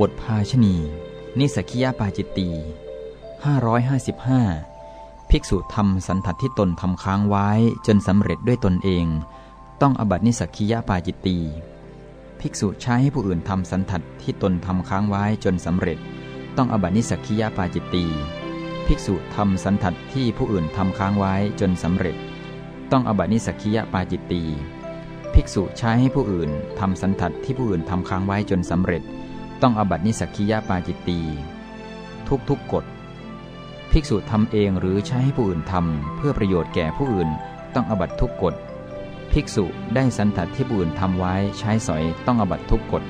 บทภาชนีย์ นิสสัคคิยปาจิตตีย์ 555 ภิกษุทำสันถัตที่ตนทำค้างไว้จนสำเร็จด้วยตนเอง ต้องอาบัตินิสสัคคิยปาจิตตีย์ภิกษุใช้ให้ผู้อื่นทำสันถัตที่ตนทำค้างไว้จนสำเร็จ ต้องอาบัตินิสสัคคิยปาจิตตีย์ภิกษุทำสันถัตที่ผู้อื่นทำค้างไว้จนสำเร็จ ต้องอาบัตินิสสัคคิยปาจิตตีย์ภิกษุใช้ให้ผู้อื่นทำสันทัดที่ผู้อื่นทำค้างไว้จนสำเร็จ ต้องอบัตินิสักคียาปาจิตตีทุกทุกกฎภิกษุทำเองหรือใช้ให้ผู้อื่นทำเพื่อประโยชน์แก่ผู้อื่น ต้องอบัตทุกกฎภิกษุได้สันทัดที่ผู้อื่นทำไว้ใช้สอยต้องอบัตทุกกฎ